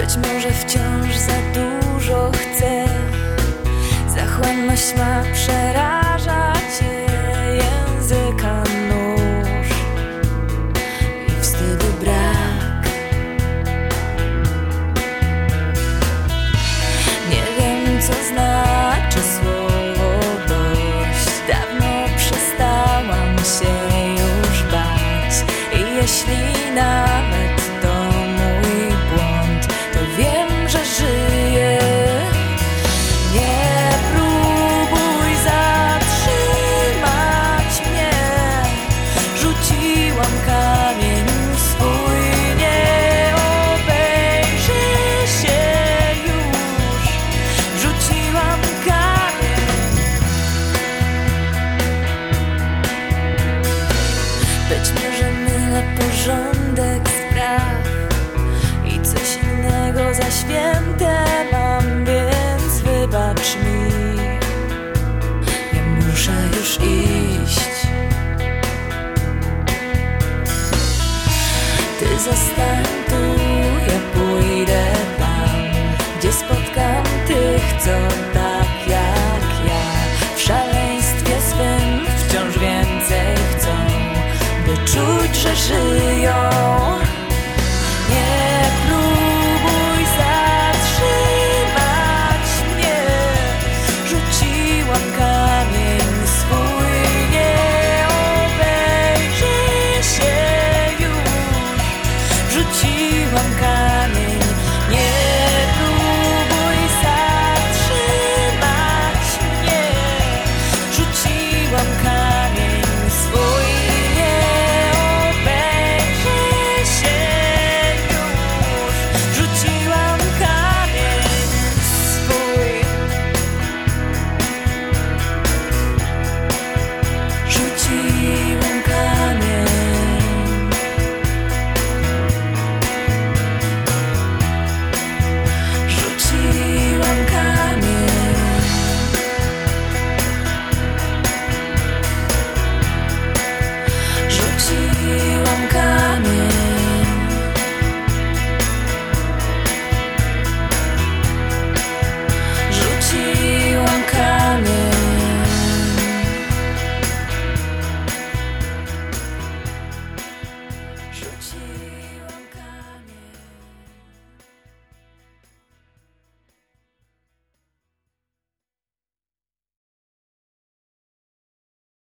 Być może wciąż za dużo chcę. Zachłanność ma przerażać cię Języka nóż. I wstydu brak. Nie wiem co znaczy słowo dość. Dawno przestałam się już bać. I jeśli święte mam, więc wybacz mi. Ja muszę już iść. Ty zostań tu, ja pójdę tam, gdzie spotkam tych, co tak jak ja w szaleństwie swym wciąż więcej chcą, by czuć, że żyję.